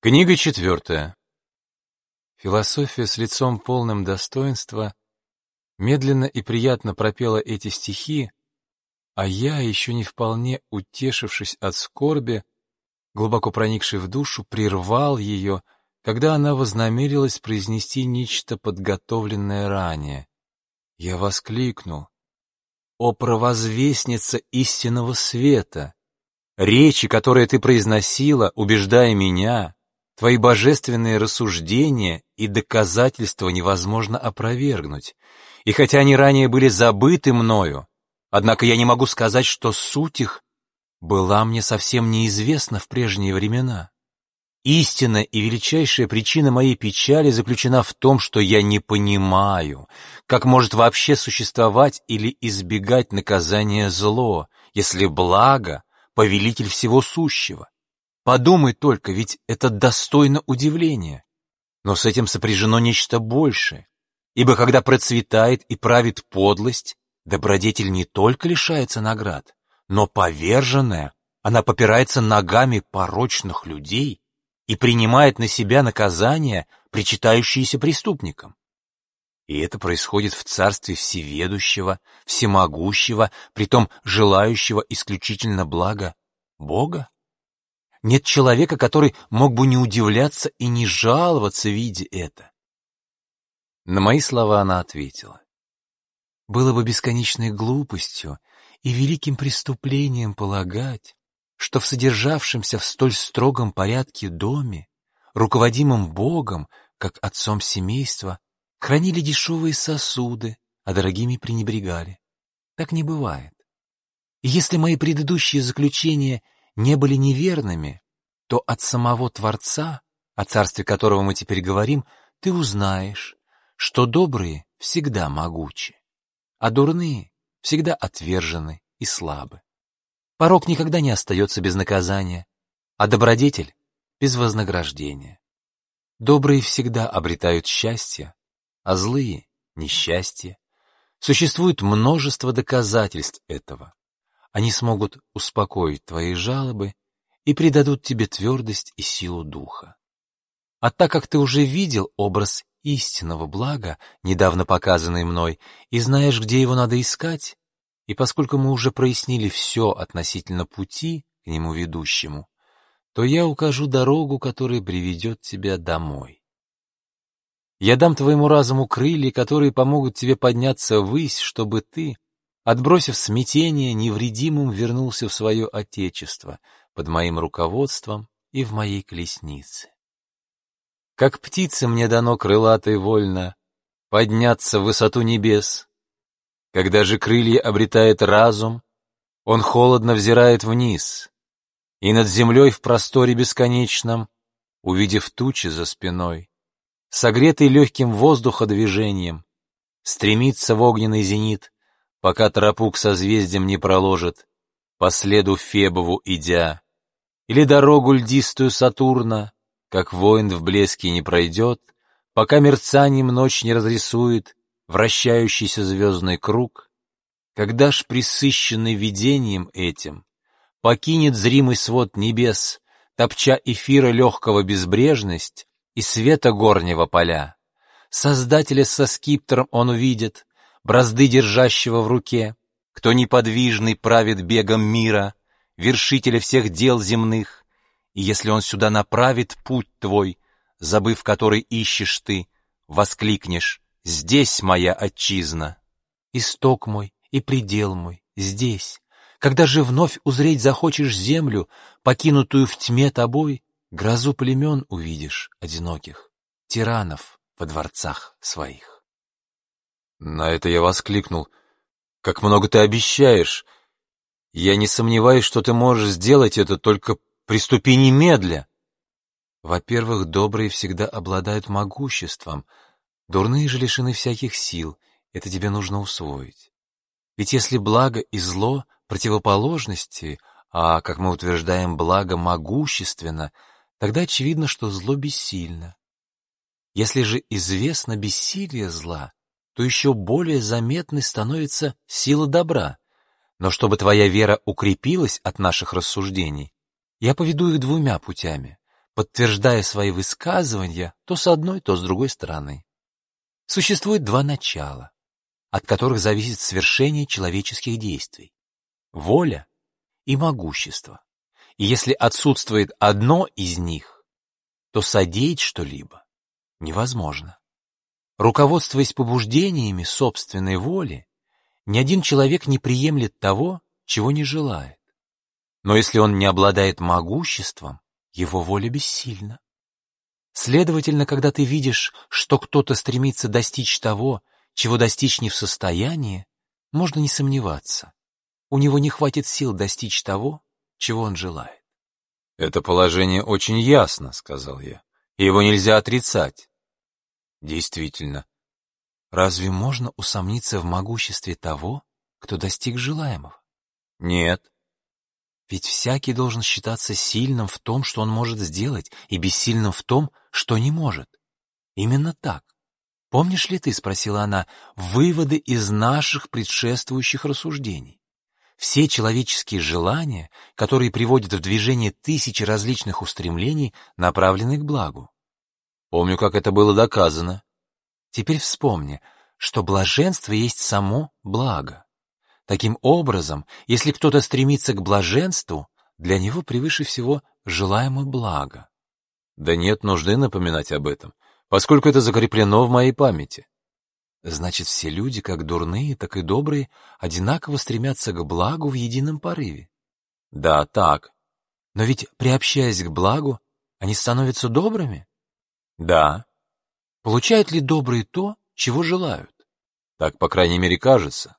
Книга четвертая. Философия с лицом полным достоинства медленно и приятно пропела эти стихи, а я, еще не вполне утешившись от скорби, глубоко проникший в душу, прервал ее, когда она вознамерилась произнести нечто подготовленное ранее. Я воскликнул. «О провозвестница истинного света! Речи, которые ты произносила, убеждая меня, Твои божественные рассуждения и доказательства невозможно опровергнуть. И хотя они ранее были забыты мною, однако я не могу сказать, что суть их была мне совсем неизвестна в прежние времена. Истинная и величайшая причина моей печали заключена в том, что я не понимаю, как может вообще существовать или избегать наказания зло, если благо — повелитель всего сущего. Подумай только, ведь это достойно удивления. Но с этим сопряжено нечто большее. Ибо когда процветает и правит подлость, добродетель не только лишается наград, но поверженная, она попирается ногами порочных людей и принимает на себя наказания, причитающиеся преступникам. И это происходит в царстве всеведущего, всемогущего, притом желающего исключительно блага Бога. Нет человека, который мог бы не удивляться и не жаловаться, видя это. На мои слова она ответила. Было бы бесконечной глупостью и великим преступлением полагать, что в содержавшемся в столь строгом порядке доме, руководимом Богом, как отцом семейства, хранили дешевые сосуды, а дорогими пренебрегали. Так не бывает. И если мои предыдущие заключения не были неверными, то от самого Творца, о царстве которого мы теперь говорим, ты узнаешь, что добрые всегда могучи, а дурные всегда отвержены и слабы. Порок никогда не остается без наказания, а добродетель — без вознаграждения. Добрые всегда обретают счастье, а злые — несчастье. Существует множество доказательств этого. Они смогут успокоить твои жалобы и придадут тебе твердость и силу духа. А так как ты уже видел образ истинного блага, недавно показанный мной, и знаешь, где его надо искать, и поскольку мы уже прояснили все относительно пути к нему ведущему, то я укажу дорогу, которая приведет тебя домой. Я дам твоему разуму крылья, которые помогут тебе подняться ввысь, чтобы ты, Отбросив смятение, невредимым вернулся в свое отечество, под моим руководством и в моей колеснице. Как птице мне дано крылатой вольно подняться в высоту небес. Когда же крылья обретает разум, он холодно взирает вниз, и над землей в просторе бесконечном, увидев тучи за спиной, согретый легким воздуходвижением, стремится в огненный зенит, пока тропу к созвездиям не проложит, по следу Фебову идя, или дорогу льдистую Сатурна, как воин в блеске не пройдет, пока мерцанием ночь не разрисует вращающийся звездный круг, когда ж присыщенный видением этим покинет зримый свод небес, топча эфира легкого безбрежность и света горнего поля. Создателя со скиптром он увидит, бразды держащего в руке, кто неподвижный правит бегом мира, вершителя всех дел земных, и если он сюда направит путь твой, забыв который ищешь ты, воскликнешь «Здесь моя отчизна!» Исток мой и предел мой здесь. Когда же вновь узреть захочешь землю, покинутую в тьме тобой, грозу племен увидишь одиноких, тиранов во дворцах своих. На это я воскликнул. «Как много ты обещаешь! Я не сомневаюсь, что ты можешь сделать это, только приступи немедля!» Во-первых, добрые всегда обладают могуществом, дурные же лишены всяких сил, это тебе нужно усвоить. Ведь если благо и зло — противоположности, а, как мы утверждаем, благо могущественно, тогда очевидно, что зло бессильно. Если же известно бессилие зла, то еще более заметной становится сила добра. Но чтобы твоя вера укрепилась от наших рассуждений, я поведу их двумя путями. подтверждая свои высказывания то с одной, то с другой стороны. Существует два начала, от которых зависит свершение человеческих действий — воля и могущество. И если отсутствует одно из них, то содеять что-либо невозможно. Руководствуясь побуждениями собственной воли, ни один человек не приемлет того, чего не желает. Но если он не обладает могуществом, его воля бессильна. Следовательно, когда ты видишь, что кто-то стремится достичь того, чего достичь не в состоянии, можно не сомневаться. У него не хватит сил достичь того, чего он желает. «Это положение очень ясно», — сказал я. «Его нельзя отрицать». Действительно, разве можно усомниться в могуществе того, кто достиг желаемого? Нет. Ведь всякий должен считаться сильным в том, что он может сделать, и бессильным в том, что не может. Именно так. Помнишь ли ты, спросила она, выводы из наших предшествующих рассуждений? Все человеческие желания, которые приводят в движение тысячи различных устремлений, направлены к благу. Помню, как это было доказано. Теперь вспомни, что блаженство есть само благо. Таким образом, если кто-то стремится к блаженству, для него превыше всего желаемое благо. Да нет нужды напоминать об этом, поскольку это закреплено в моей памяти. Значит, все люди, как дурные, так и добрые, одинаково стремятся к благу в едином порыве. Да, так. Но ведь, приобщаясь к благу, они становятся добрыми? Да. Получают ли добрые то, чего желают? Так, по крайней мере, кажется.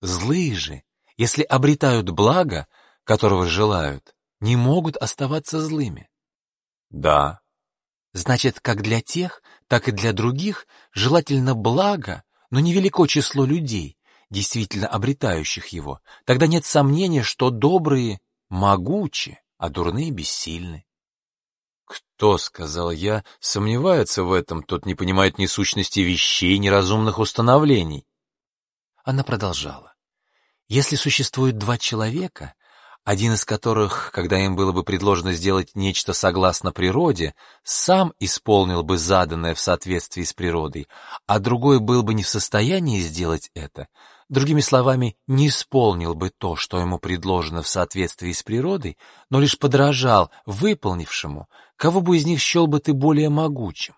Злые же, если обретают благо, которого желают, не могут оставаться злыми. Да. Значит, как для тех, так и для других желательно благо, но невелико число людей, действительно обретающих его. Тогда нет сомнения, что добрые могучи, а дурные бессильны. Кто, сказал я, сомневается в этом, тот не понимает ни сущности вещей, ни разумных установлений. Она продолжала. Если существует два человека, один из которых, когда им было бы предложено сделать нечто согласно природе, сам исполнил бы заданное в соответствии с природой, а другой был бы не в состоянии сделать это, другими словами, не исполнил бы то, что ему предложено в соответствии с природой, но лишь подражал выполнившему, кого бы из них счел бы ты более могучим?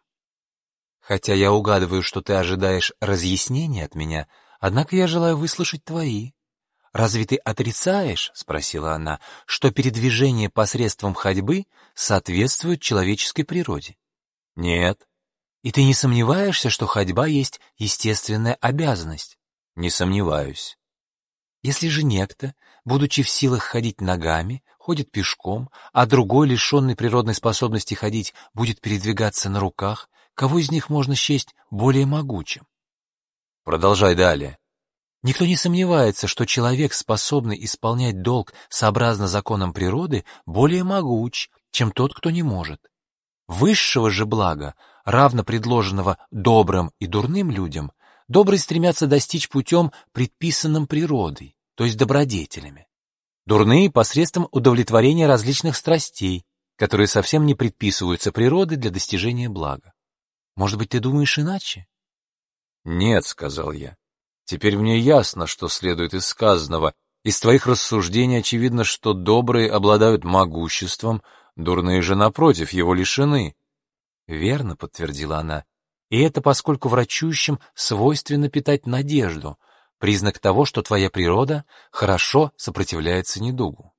Хотя я угадываю, что ты ожидаешь разъяснения от меня, однако я желаю выслушать твои. «Разве ты отрицаешь, — спросила она, — что передвижение посредством ходьбы соответствует человеческой природе?» «Нет». «И ты не сомневаешься, что ходьба есть естественная обязанность?» «Не сомневаюсь». «Если же некто, будучи в силах ходить ногами, ходит пешком, а другой, лишенный природной способности ходить, будет передвигаться на руках, кого из них можно счесть более могучим?» «Продолжай далее». Никто не сомневается, что человек, способный исполнять долг сообразно законам природы, более могуч, чем тот, кто не может. Высшего же блага, равно предложенного добрым и дурным людям, добрые стремятся достичь путем, предписанным природой, то есть добродетелями. Дурные — посредством удовлетворения различных страстей, которые совсем не предписываются природой для достижения блага. Может быть, ты думаешь иначе? «Нет», — сказал я. Теперь мне ясно, что следует из сказанного. Из твоих рассуждений очевидно, что добрые обладают могуществом, дурные же, напротив, его лишены. Верно, подтвердила она. И это поскольку врачующим свойственно питать надежду, признак того, что твоя природа хорошо сопротивляется недугу.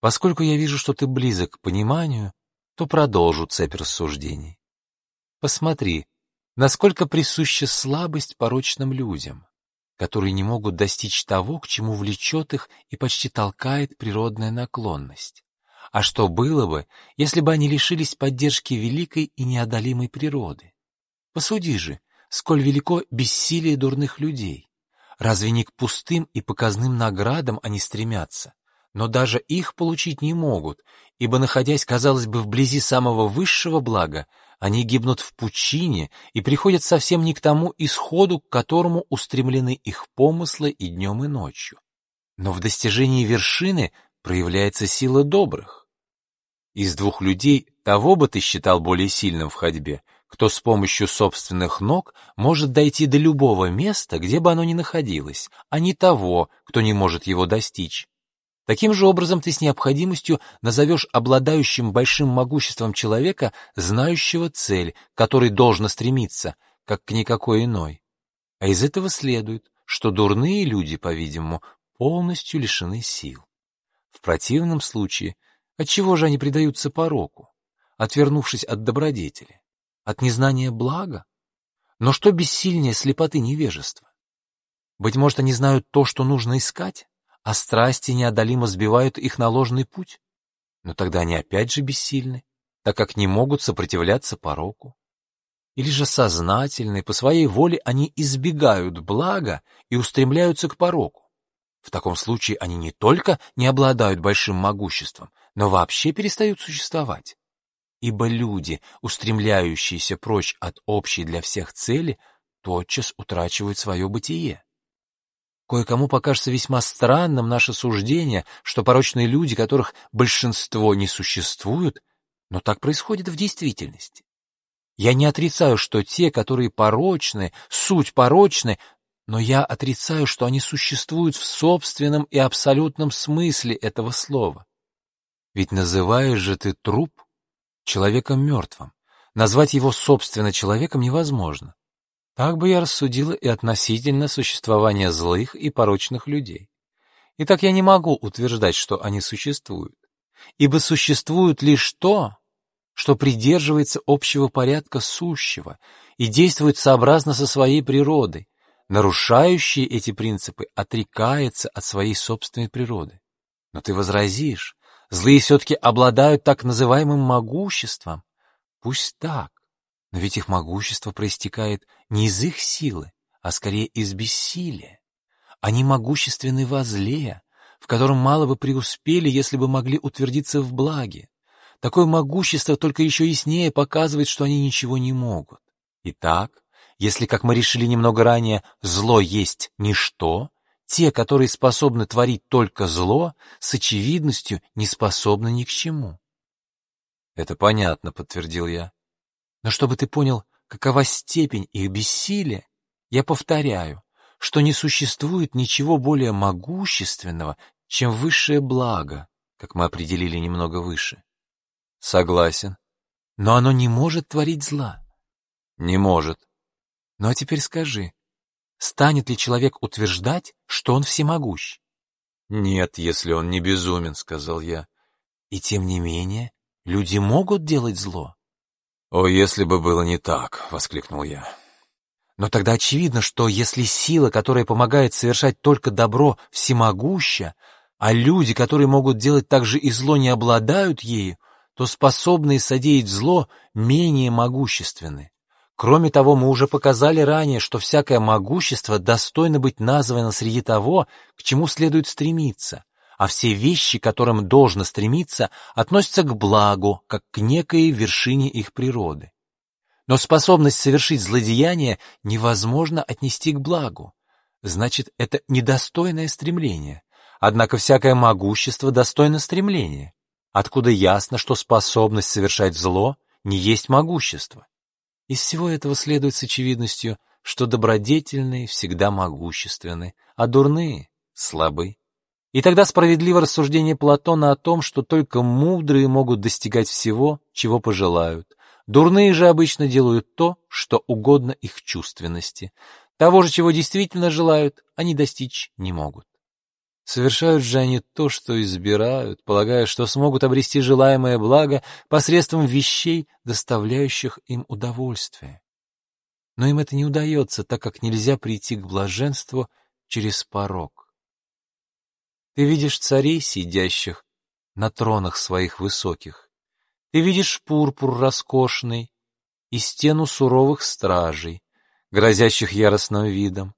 Поскольку я вижу, что ты близок к пониманию, то продолжу цепь рассуждений. Посмотри, насколько присуща слабость порочным людям которые не могут достичь того, к чему влечет их и почти толкает природная наклонность. А что было бы, если бы они лишились поддержки великой и неодолимой природы? Посуди же, сколь велико бессилие дурных людей. Разве не к пустым и показным наградам они стремятся? Но даже их получить не могут, ибо, находясь, казалось бы, вблизи самого высшего блага, они гибнут в пучине и приходят совсем не к тому исходу, к которому устремлены их помыслы и днем, и ночью. Но в достижении вершины проявляется сила добрых. Из двух людей того бы ты считал более сильным в ходьбе, кто с помощью собственных ног может дойти до любого места, где бы оно ни находилось, а не того, кто не может его достичь. Таким же образом ты с необходимостью назовешь обладающим большим могуществом человека, знающего цель, к которой должно стремиться, как к никакой иной. А из этого следует, что дурные люди, по-видимому, полностью лишены сил. В противном случае, от чего же они предаются пороку, отвернувшись от добродетели, от незнания блага? Но что бессильнее слепоты невежества? Быть может, они знают то, что нужно искать, а страсти неодолимо сбивают их на ложный путь? Но тогда они опять же бессильны, так как не могут сопротивляться пороку. Или же сознательны, по своей воле они избегают блага и устремляются к пороку. В таком случае они не только не обладают большим могуществом, но вообще перестают существовать. Ибо люди, устремляющиеся прочь от общей для всех цели, тотчас утрачивают свое бытие. Кое-кому покажется весьма странным наше суждение, что порочные люди, которых большинство не существуют, но так происходит в действительности. Я не отрицаю, что те, которые порочны, суть порочны, но я отрицаю, что они существуют в собственном и абсолютном смысле этого слова. Ведь называешь же ты труп человеком мертвым. Назвать его собственно человеком невозможно. Так бы я рассудила и относительно существования злых и порочных людей. И так я не могу утверждать, что они существуют. Ибо существует лишь то, что придерживается общего порядка сущего и действует сообразно со своей природой, нарушающий эти принципы отрекается от своей собственной природы. Но ты возразишь, злые все-таки обладают так называемым могуществом. Пусть так, но ведь их могущество проистекает не из их силы, а скорее из бессилия. Они могущественны во зле, в котором мало бы преуспели, если бы могли утвердиться в благе. Такое могущество только еще яснее показывает, что они ничего не могут. Итак, если, как мы решили немного ранее, зло есть ничто, те, которые способны творить только зло, с очевидностью не способны ни к чему. Это понятно, подтвердил я. Но чтобы ты понял, какова степень их бессилия, я повторяю, что не существует ничего более могущественного, чем высшее благо, как мы определили немного выше. Согласен. Но оно не может творить зла. Не может. Ну а теперь скажи, станет ли человек утверждать, что он всемогущ? Нет, если он не безумен, сказал я. И тем не менее, люди могут делать зло. О, если бы было не так, воскликнул я. Но тогда очевидно, что если сила, которая помогает совершать только добро, всемогуща, а люди, которые могут делать также и зло, не обладают ею, то способные содеять зло менее могущественны. Кроме того, мы уже показали ранее, что всякое могущество достойно быть названо среди того, к чему следует стремиться, а все вещи, к которым должно стремиться, относятся к благу, как к некой вершине их природы. Но способность совершить злодеяние невозможно отнести к благу. Значит, это недостойное стремление. Однако всякое могущество достойно стремления откуда ясно, что способность совершать зло не есть могущество. Из всего этого следует с очевидностью, что добродетельные всегда могущественны, а дурные — слабы. И тогда справедливо рассуждение Платона о том, что только мудрые могут достигать всего, чего пожелают. Дурные же обычно делают то, что угодно их чувственности. Того же, чего действительно желают, они достичь не могут. Совершают же они то, что избирают, полагая, что смогут обрести желаемое благо посредством вещей, доставляющих им удовольствие. Но им это не удается, так как нельзя прийти к блаженству через порог. Ты видишь царей, сидящих на тронах своих высоких. Ты видишь пурпур роскошный и стену суровых стражей, грозящих яростным видом,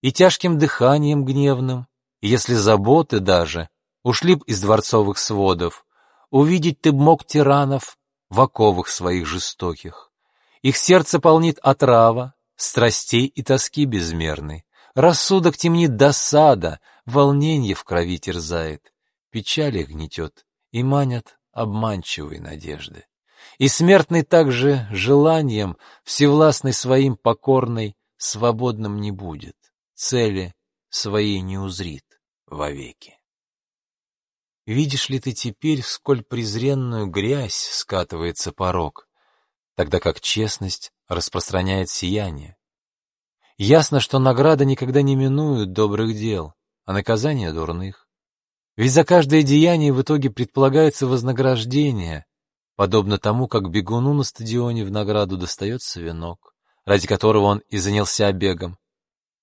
и тяжким дыханием гневным, если заботы даже ушли б из дворцовых сводов, увидеть ты б мог тиранов в оковах своих жестоких. Их сердце полнит отрава, страстей и тоски безмерной. Рассудок темнит досада, волнение в крови терзает, печаль их гнетет и манят обманчивой надежды. И смертный также желанием, всевластный своим покорной, свободным не будет, цели своей не узрит вовеки. Видишь ли ты теперь, сколь презренную грязь скатывается порог, тогда как честность распространяет сияние? Ясно, что награда никогда не минует добрых дел, а наказание дурных. Ведь за каждое деяние в итоге предполагается вознаграждение, подобно тому, как бегуну на стадионе в награду достается венок, ради которого он и занялся бегом.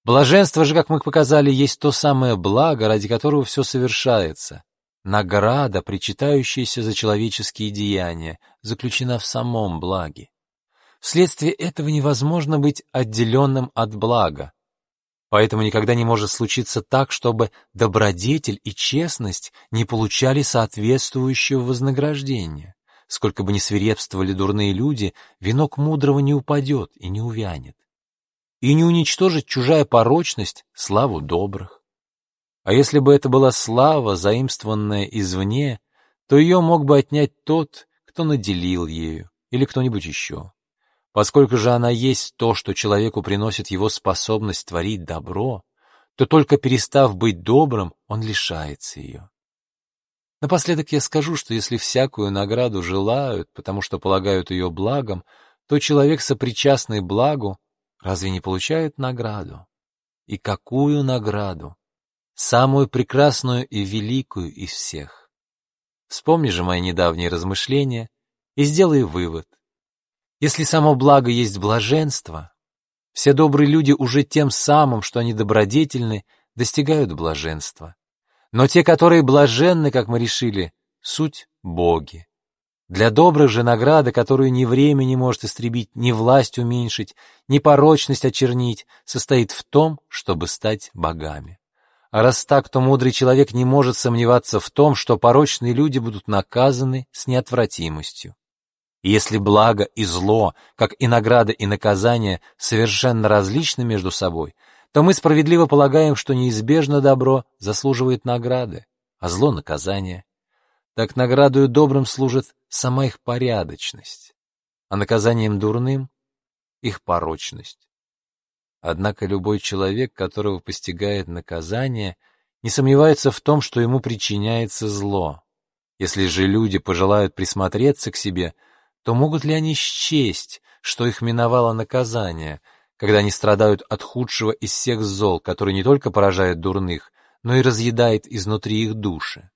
Блаженство же, как мы показали, есть то самое благо, ради которого все совершается. Награда, причитающаяся за человеческие деяния, заключена в самом благе. Вследствие этого невозможно быть отделенным от блага. Поэтому никогда не может случиться так, чтобы добродетель и честность не получали соответствующего вознаграждения. Сколько бы ни свирепствовали дурные люди, венок мудрого не упадет и не увянет. И не уничтожит чужая порочность славу добрых. А если бы это была слава, заимствованная извне, то ее мог бы отнять тот, кто наделил ею, или кто-нибудь еще. Поскольку же она есть то, что человеку приносит его способность творить добро, то только перестав быть добрым, он лишается ее. Напоследок я скажу, что если всякую награду желают, потому что полагают ее благом, то человек, сопричастный благу, разве не получает награду? И какую награду? Самую прекрасную и великую из всех. Вспомни же мои недавние размышления и сделай вывод — если само благо есть блаженство, все добрые люди уже тем самым, что они добродетельны, достигают блаженства. Но те, которые блаженны, как мы решили, суть боги. Для добрых же награда, которую ни время не может истребить, ни власть уменьшить, ни порочность очернить, состоит в том, чтобы стать богами. А раз так, то мудрый человек не может сомневаться в том, что порочные люди будут наказаны с неотвратимостью. Если благо и зло, как и награда и наказание, совершенно различны между собой, то мы справедливо полагаем, что неизбежно добро заслуживает награды, а зло — наказание. Так наградою добрым служит сама их порядочность, а наказанием дурным — их порочность. Однако любой человек, которого постигает наказание, не сомневается в том, что ему причиняется зло. Если же люди пожелают присмотреться к себе — то могут ли они счесть, что их миновало наказание, когда они страдают от худшего из всех зол, который не только поражает дурных, но и разъедает изнутри их души?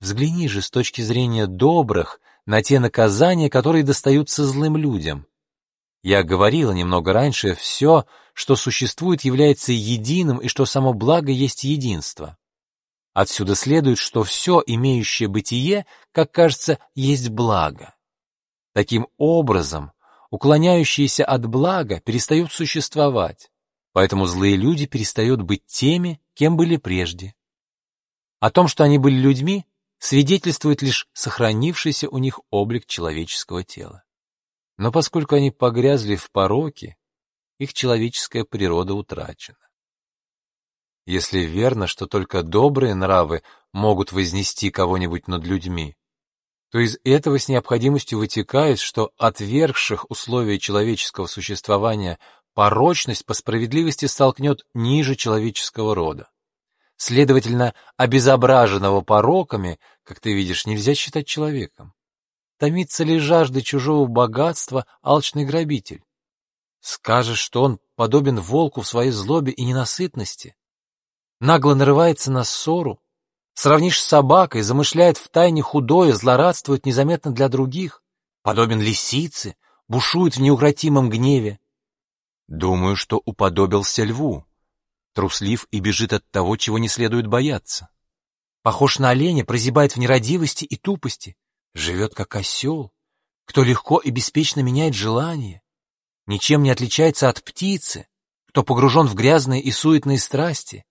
Взгляни же с точки зрения добрых на те наказания, которые достаются злым людям. Я говорила немного раньше, все, что существует, является единым, и что само благо есть единство. Отсюда следует, что все, имеющее бытие, как кажется, есть благо. Таким образом, уклоняющиеся от блага перестают существовать, поэтому злые люди перестают быть теми, кем были прежде. О том, что они были людьми, свидетельствует лишь сохранившийся у них облик человеческого тела. Но поскольку они погрязли в пороке, их человеческая природа утрачена. Если верно, что только добрые нравы могут вознести кого-нибудь над людьми, то из этого с необходимостью вытекает, что отвергших условия человеческого существования порочность по справедливости столкнет ниже человеческого рода. Следовательно, обезображенного пороками, как ты видишь, нельзя считать человеком. Томится ли жажды чужого богатства алчный грабитель? Скажешь, что он подобен волку в своей злобе и ненасытности? Нагло нарывается на ссору, Сравнишь с собакой, замышляет в тайне худое, злорадствует незаметно для других, подобен лисице, бушует в неукротимом гневе. Думаю, что уподобился льву, труслив и бежит от того, чего не следует бояться. Похож на оленя, прозябает в нерадивости и тупости, живет как осел, кто легко и беспечно меняет желания, ничем не отличается от птицы, кто погружен в грязные и суетные страсти,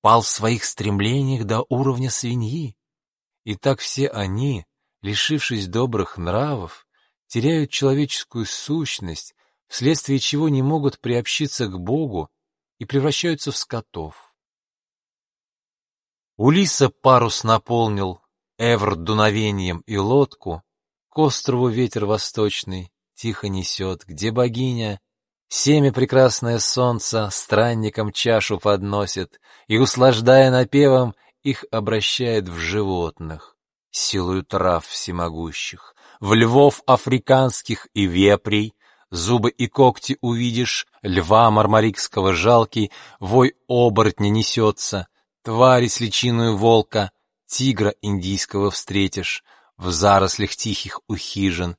пал в своих стремлениях до уровня свиньи. И так все они, лишившись добрых нравов, теряют человеческую сущность, вследствие чего не могут приобщиться к Богу и превращаются в скотов. Улиса парус наполнил, Эвр дуновением и лодку, к острову ветер восточный тихо несет, где богиня Семя прекрасное солнце странникам чашу подносит и, услаждая напевом, их обращает в животных, силою трав всемогущих, в львов африканских и вепрей, зубы и когти увидишь, льва мармарикского жалкий, вой оборотня несется, твари с личиной волка, тигра индийского встретишь, в зарослях тихих у хижин,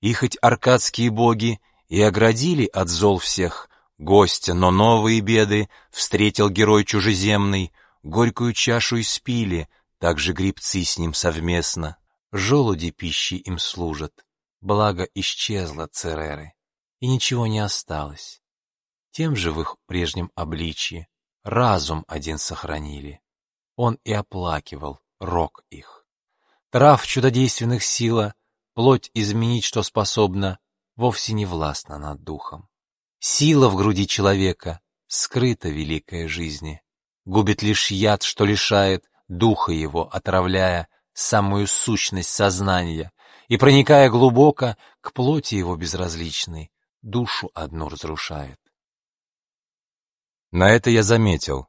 и хоть аркадские боги и оградили от зол всех гостя, но новые беды встретил герой чужеземный, горькую чашу испили, также грибцы с ним совместно. Желуди пищи им служат, благо исчезла Цереры, и ничего не осталось. Тем же в их прежнем обличье разум один сохранили. Он и оплакивал рок их. Трав чудодейственных сила, плоть изменить, что способна, вовсе не властна над духом. Сила в груди человека скрыта великая жизни, губит лишь яд, что лишает духа его, отравляя самую сущность сознания и, проникая глубоко к плоти его безразличной, душу одну разрушает. На это я заметил.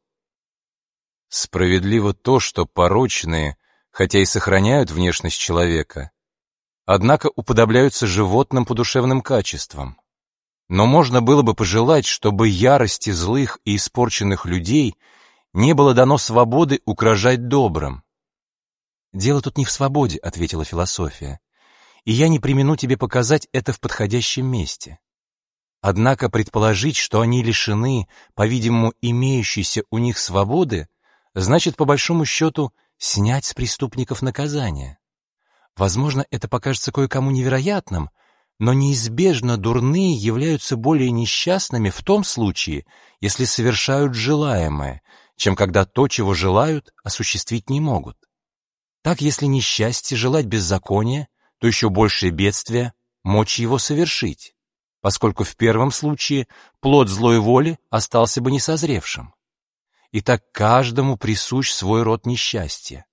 Справедливо то, что порочные, хотя и сохраняют внешность человека, однако уподобляются животным по душевным качествам. Но можно было бы пожелать, чтобы ярости злых и испорченных людей не было дано свободы угрожать добрым. «Дело тут не в свободе», — ответила философия, «и я не примену тебе показать это в подходящем месте. Однако предположить, что они лишены, по-видимому, имеющейся у них свободы, значит, по большому счету, снять с преступников наказание. Возможно, это покажется кое-кому невероятным, но неизбежно дурные являются более несчастными в том случае, если совершают желаемое, чем когда то, чего желают, осуществить не могут. Так, если несчастье желать беззакония, то еще большее бедствие — мочь его совершить, поскольку в первом случае плод злой воли остался бы несозревшим. И так каждому присущ свой род несчастья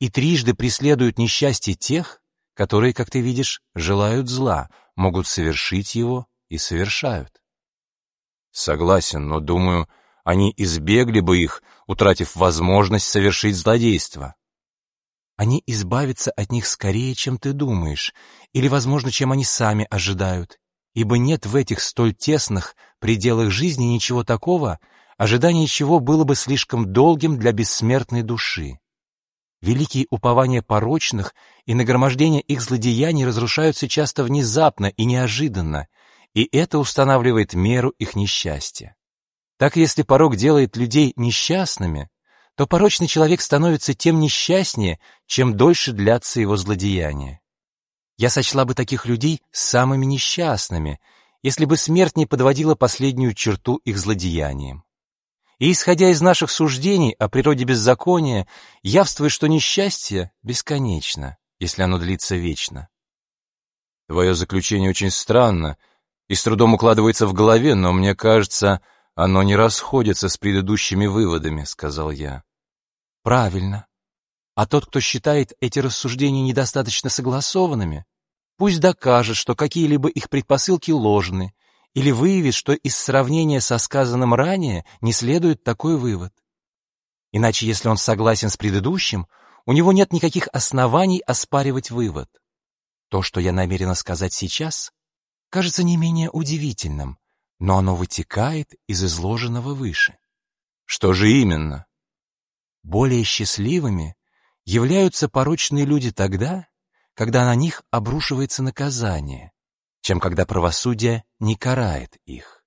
и трижды преследуют несчастье тех, которые, как ты видишь, желают зла, могут совершить его и совершают. Согласен, но, думаю, они избегли бы их, утратив возможность совершить злодейство. Они избавятся от них скорее, чем ты думаешь, или, возможно, чем они сами ожидают, ибо нет в этих столь тесных пределах жизни ничего такого, ожидание чего было бы слишком долгим для бессмертной души. Великие упования порочных и нагромождение их злодеяний разрушаются часто внезапно и неожиданно, и это устанавливает меру их несчастья. Так если порок делает людей несчастными, то порочный человек становится тем несчастнее, чем дольше длятся его злодеяния. Я сочла бы таких людей самыми несчастными, если бы смерть не подводила последнюю черту их злодеяниям. И, исходя из наших суждений о природе беззакония, явствует, что несчастье бесконечно, если оно длится вечно. Твое заключение очень странно и с трудом укладывается в голове, но мне кажется, оно не расходится с предыдущими выводами, сказал я. Правильно. А тот, кто считает эти рассуждения недостаточно согласованными, пусть докажет, что какие-либо их предпосылки ложны или выявит, что из сравнения со сказанным ранее не следует такой вывод. Иначе, если он согласен с предыдущим, у него нет никаких оснований оспаривать вывод. То, что я намерена сказать сейчас, кажется не менее удивительным, но оно вытекает из изложенного выше. Что же именно? Более счастливыми являются порочные люди тогда, когда на них обрушивается наказание, чем когда правосудие не карает их.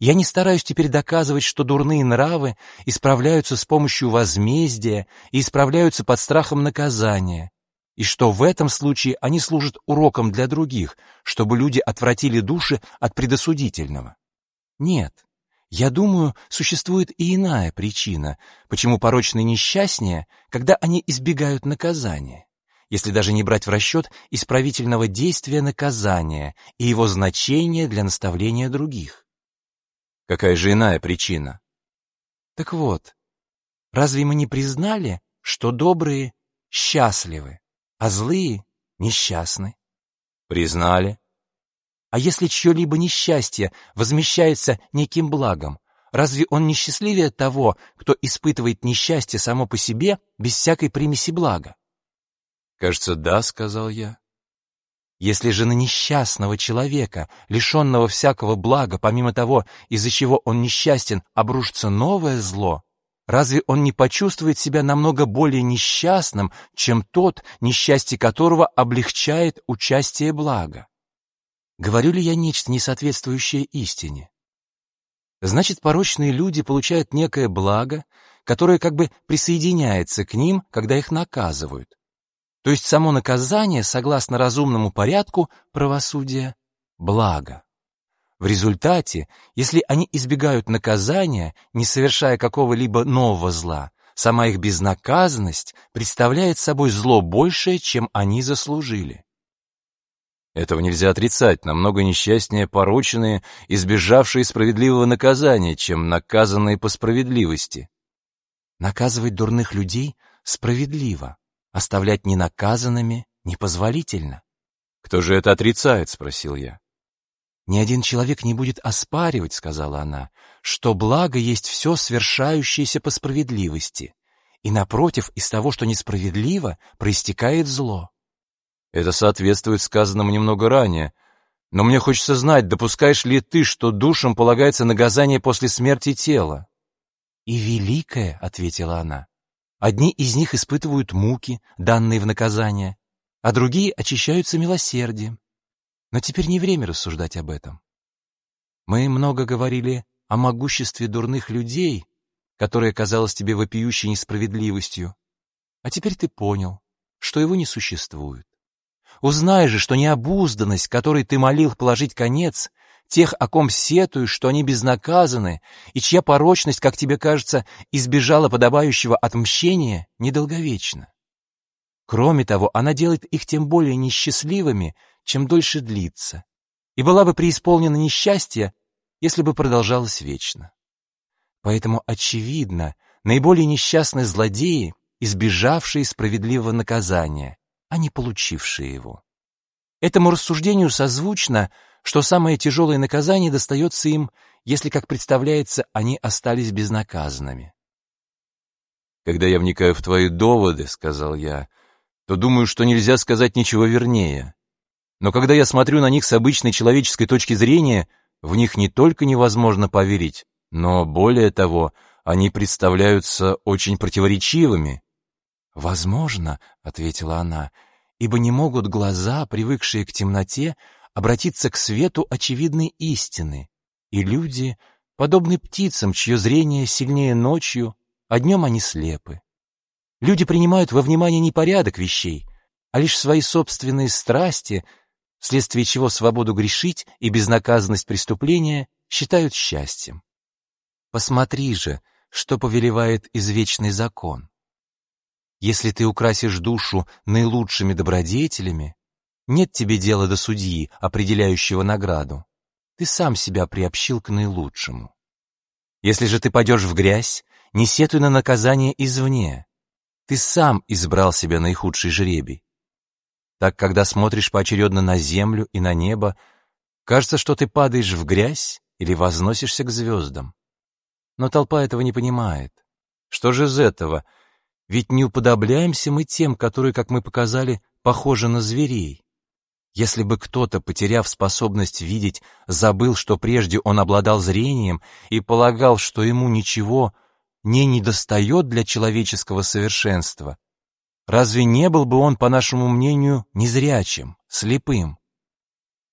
Я не стараюсь теперь доказывать, что дурные нравы исправляются с помощью возмездия и исправляются под страхом наказания, и что в этом случае они служат уроком для других, чтобы люди отвратили души от предосудительного. Нет, я думаю, существует и иная причина, почему порочные несчастнее, когда они избегают наказания если даже не брать в расчет исправительного действия наказания и его значения для наставления других. Какая же иная причина? Так вот, разве мы не признали, что добрые счастливы, а злые несчастны. Признали. А если чье-либо несчастье возмещается неким благом, разве он не счастливее того, кто испытывает несчастье само по себе без всякой примеси блага? Кажется, да, сказал я. Если же на несчастного человека, лишенного всякого блага, помимо того, из-за чего он несчастен, обрушится новое зло, разве он не почувствует себя намного более несчастным, чем тот, несчастье которого облегчает участие блага? Говорю ли я нечто несоответствующее истине? Значит, порочные люди получают некое благо, которое как бы присоединяется к ним, когда их наказывают. То есть само наказание, согласно разумному порядку правосудия, благо. В результате, если они избегают наказания, не совершая какого-либо нового зла, сама их безнаказанность представляет собой зло большее, чем они заслужили. Этого нельзя отрицать, намного несчастнее пороченные, избежавшие справедливого наказания, чем наказанные по справедливости. Наказывать дурных людей справедливо, оставлять ненаказанными непозволительно. «Кто же это отрицает?» — спросил я. «Ни один человек не будет оспаривать, — сказала она, — что благо есть все свершающееся по справедливости, и, напротив, из того, что несправедливо, проистекает зло. Это соответствует сказанному немного ранее. Но мне хочется знать, допускаешь ли ты, что душам полагается наказание после смерти тела? «И великое», — ответила она. «Одни из них испытывают муки, данные в наказание, а другие очищаются милосердием. Но теперь не время рассуждать об этом. Мы много говорили о могуществе дурных людей, которое казалось тебе вопиющей несправедливостью, а теперь ты понял, что его не существует. Узнай же, что необузданность, которой ты молил положить конец, тех, о ком сетуешь, что они безнаказаны, и чья порочность, как тебе кажется, избежала подобающего отмщения, недолговечна. Кроме того, она делает их тем более несчастливыми, чем дольше длится, и была бы преисполнена несчастья, если бы продолжалась вечно. Поэтому, очевидно, наиболее несчастные злодеи, избежавшие справедливого наказания, а не получившие его. Этому рассуждению созвучно, что самое тяжелое наказание достается им, если, как представляется, они остались безнаказанными. «Когда я вникаю в твои доводы, — сказал я, — то думаю, что нельзя сказать ничего вернее. Но когда я смотрю на них с обычной человеческой точки зрения, в них не только невозможно поверить, но, более того, они представляются очень противоречивыми. «Возможно», — ответила она, — «ибо не могут глаза, привыкшие к темноте, обратиться к свету очевидной истины, и люди, подобны птицам, чье зрение сильнее ночью, а днем они слепы. Люди принимают во внимание не порядок вещей, а лишь свои собственные страсти, вследствие чего свободу грешить и безнаказанность преступления считают счастьем. Посмотри же, что повелевает извечный закон. Если ты украсишь душу наилучшими добродетелями, нет тебе дела до судьи, определяющего награду. Ты сам себя приобщил к наилучшему. Если же ты падешь в грязь, не сетуй на наказание извне. Ты сам избрал себе наихудший жребий. Так, когда смотришь поочередно на землю и на небо, кажется, что ты падаешь в грязь или возносишься к звездам. Но толпа этого не понимает. Что же из этого — ведь не уподобляемся мы тем, которые, как мы показали, похожи на зверей. Если бы кто-то, потеряв способность видеть, забыл, что прежде он обладал зрением и полагал, что ему ничего не недостает для человеческого совершенства, разве не был бы он, по нашему мнению, незрячим, слепым?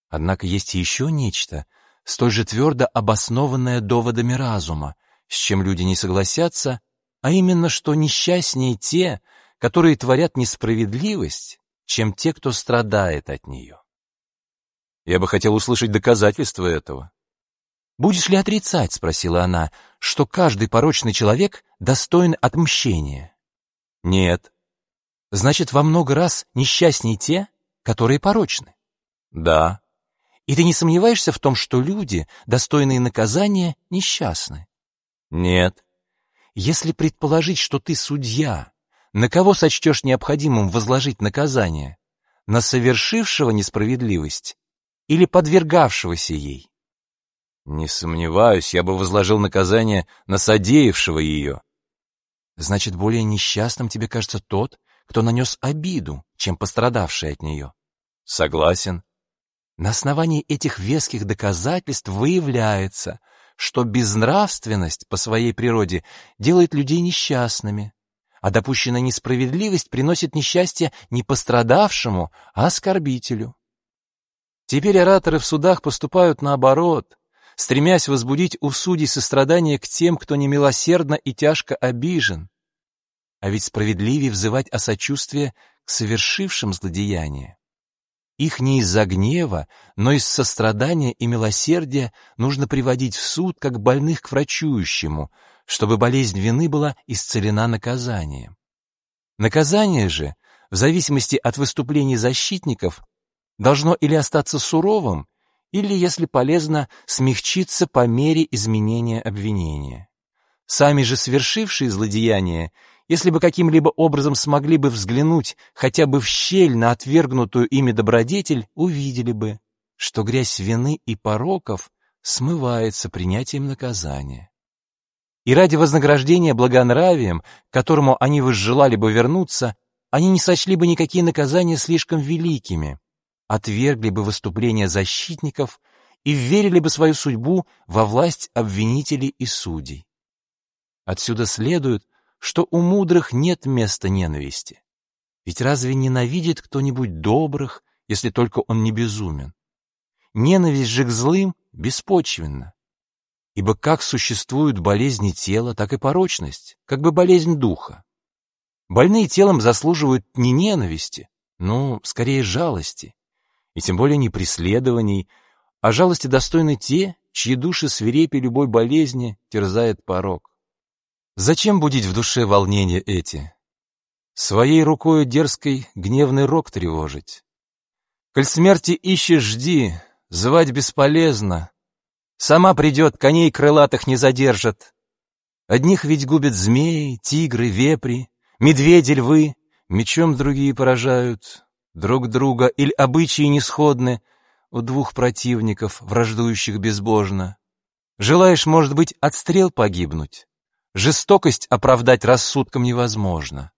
Однако есть еще нечто, столь же твердо обоснованное доводами разума, с чем люди не согласятся а именно, что несчастнее те, которые творят несправедливость, чем те, кто страдает от нее. Я бы хотел услышать доказательства этого. «Будешь ли отрицать, — спросила она, — что каждый порочный человек достоин отмщения?» «Нет». «Значит, во много раз несчастнее те, которые порочны?» «Да». «И ты не сомневаешься в том, что люди, достойные наказания, несчастны?» «Нет». Если предположить, что ты судья, на кого сочтешь необходимым возложить наказание? На совершившего несправедливость или подвергавшегося ей? Не сомневаюсь, я бы возложил наказание на содеявшего ее. Значит, более несчастным тебе кажется тот, кто нанес обиду, чем пострадавший от нее. Согласен. На основании этих веских доказательств выявляется, что безнравственность по своей природе делает людей несчастными, а допущенная несправедливость приносит несчастье не пострадавшему, а оскорбителю. Теперь ораторы в судах поступают наоборот, стремясь возбудить у судей сострадание к тем, кто немилосердно и тяжко обижен. А ведь справедливее взывать о сочувствии к совершившим злодеяние. Их не из-за гнева, но из сострадания и милосердия нужно приводить в суд как больных к врачующему, чтобы болезнь вины была исцелена наказанием. Наказание же, в зависимости от выступлений защитников, должно или остаться суровым, или, если полезно, смягчиться по мере изменения обвинения. Сами же свершившие злодеяния если бы каким-либо образом смогли бы взглянуть хотя бы в щель на отвергнутую ими добродетель, увидели бы, что грязь вины и пороков смывается принятием наказания. И ради вознаграждения благонравием, к которому они возжелали бы вернуться, они не сочли бы никакие наказания слишком великими, отвергли бы выступления защитников и верили бы свою судьбу во власть обвинителей и судей. Отсюда следует, что у мудрых нет места ненависти. Ведь разве ненавидит кто-нибудь добрых, если только он не безумен? Ненависть же к злым беспочвенна. Ибо как существуют болезни тела, так и порочность, как бы болезнь духа. Больные телом заслуживают не ненависти, но скорее жалости, и тем более не преследований, а жалости достойны те, чьи души свирепи любой болезни терзает порог. Зачем будить в душе волнения эти? Своей рукою дерзкой гневный рок тревожить. Коль смерти ищешь, жди, звать бесполезно. Сама придет, коней крылатых не задержат. Одних ведь губят змеи, тигры, вепри, медведи, львы, мечом другие поражают друг друга, или обычаи несходны у двух противников, враждующих безбожно. Желаешь, может быть, от стрел погибнуть? Жестокость оправдать рассудком невозможно,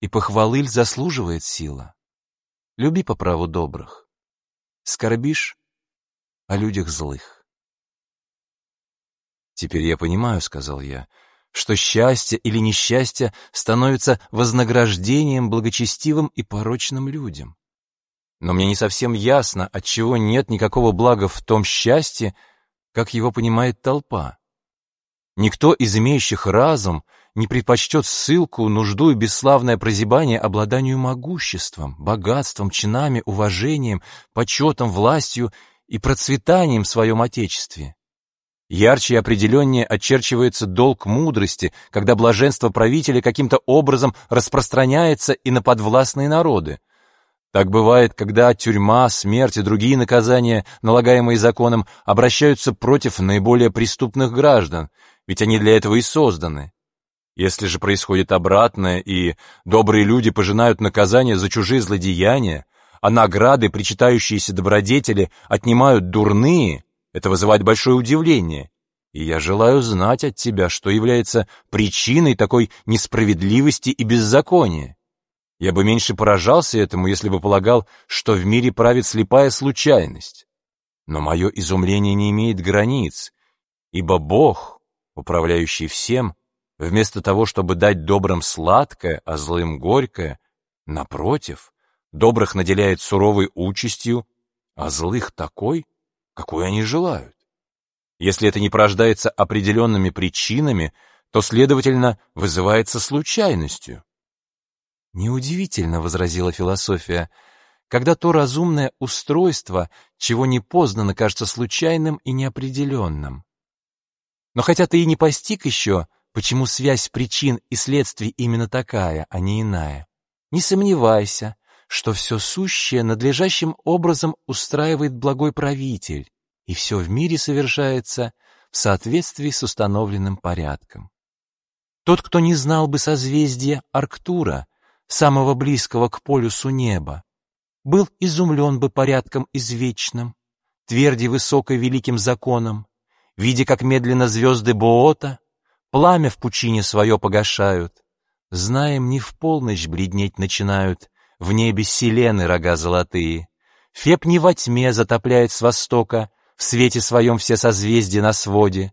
и похвалы заслуживает сила. Люби по праву добрых, скорбишь о людях злых. «Теперь я понимаю», — сказал я, — «что счастье или несчастье становится вознаграждением благочестивым и порочным людям. Но мне не совсем ясно, отчего нет никакого блага в том счастье, как его понимает толпа. Никто из имеющих разум не предпочтет ссылку, нужду и бесславное прозябание обладанию могуществом, богатством, чинами, уважением, почетом, властью и процветанием в своем Отечестве. Ярче и определеннее очерчивается долг мудрости, когда блаженство правителя каким-то образом распространяется и на подвластные народы. Так бывает, когда тюрьма, смерть и другие наказания, налагаемые законом, обращаются против наиболее преступных граждан, ведь они для этого и созданы. Если же происходит обратное, и добрые люди пожинают наказание за чужие злодеяния, а награды, причитающиеся добродетели, отнимают дурные, это вызывает большое удивление. И я желаю знать от тебя, что является причиной такой несправедливости и беззакония. Я бы меньше поражался этому, если бы полагал, что в мире правит слепая случайность. Но мое изумление не имеет границ, ибо Бог, управляющий всем, вместо того, чтобы дать добрым сладкое, а злым горькое, напротив, добрых наделяет суровой участью, а злых такой, какой они желают. Если это не порождается определенными причинами, то, следовательно, вызывается случайностью. «Неудивительно», — возразила философия, — «когда то разумное устройство, чего не познано, кажется случайным и неопределенным. Но хотя ты и не постиг еще, почему связь причин и следствий именно такая, а не иная, не сомневайся, что все сущее надлежащим образом устраивает благой правитель, и все в мире совершается в соответствии с установленным порядком. Тот, кто не знал бы созвездия Арктура, самого близкого к полюсу неба, был изумлен бы порядком извечным, тверди высокой великим законом, видя, как медленно звезды Боота пламя в пучине свое погашают, знаем, не в полночь бледнеть начинают в небе селены рога золотые, Феб не во тьме затопляет с востока в свете своем все созвездия на своде,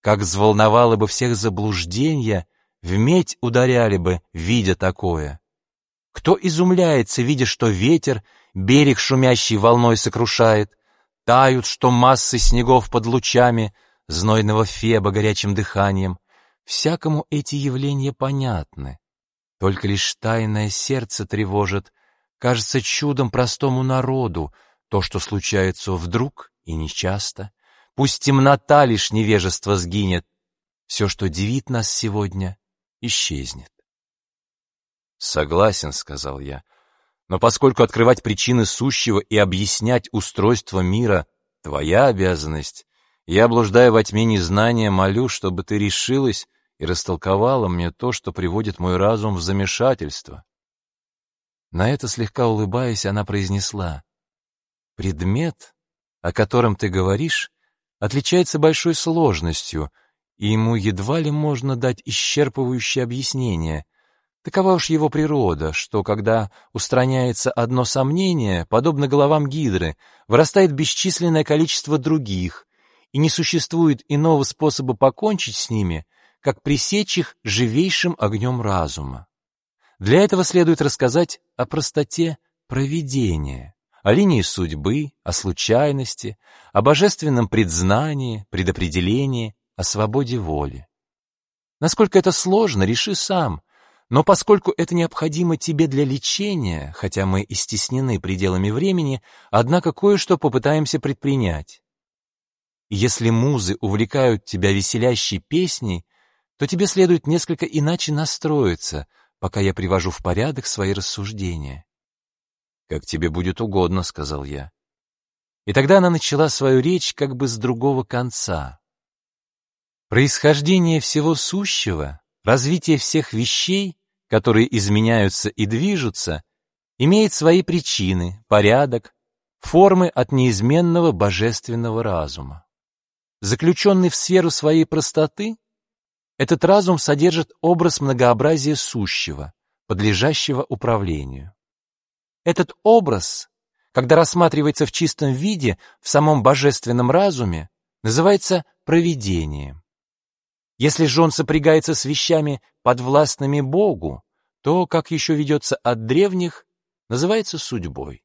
как взволновало бы всех заблужденья, в медь ударяли бы, видя такое. Кто изумляется, видя, что ветер берег шумящий волной сокрушает, тают, что массы снегов под лучами знойного феба горячим дыханием. Всякому эти явления понятны. Только лишь тайное сердце тревожит, кажется чудом простому народу, то, что случается вдруг и нечасто. Пусть темнота лишь невежество сгинет, все, что дивит нас сегодня, исчезнет. «Согласен», — сказал я. «Но поскольку открывать причины сущего и объяснять устройство мира — твоя обязанность, я, блуждая во тьме незнания, молю, чтобы ты решилась и растолковала мне то, что приводит мой разум в замешательство». На это, слегка улыбаясь, она произнесла, «Предмет, о котором ты говоришь, отличается большой сложностью, и ему едва ли можно дать исчерпывающее объяснение. Такова уж его природа, что когда устраняется одно сомнение, подобно головам гидры, вырастает бесчисленное количество других, и не существует иного способа покончить с ними, как пресечь их живейшим огнем разума. Для этого следует рассказать о простоте провидения, о линии судьбы, о случайности, о божественном предзнании, предопределении, о свободе воли. Насколько это сложно, реши сам, но поскольку это необходимо тебе для лечения, хотя мы и стеснены пределами времени, однако кое-что попытаемся предпринять. Если музы увлекают тебя веселящей песней, то тебе следует несколько иначе настроиться, пока я привожу в порядок свои рассуждения. «Как тебе будет угодно», — сказал я. И тогда она начала свою речь как бы с другого конца. Происхождение всего сущего Развитие всех вещей, которые изменяются и движутся, имеет свои причины, порядок, формы от неизменного божественного разума. Заключенный в сферу своей простоты, этот разум содержит образ многообразия сущего, подлежащего управлению. Этот образ, когда рассматривается в чистом виде в самом божественном разуме, называется провидением. Если же он сопрягается с вещами, подвластными Богу, то, как еще ведется от древних, называется судьбой.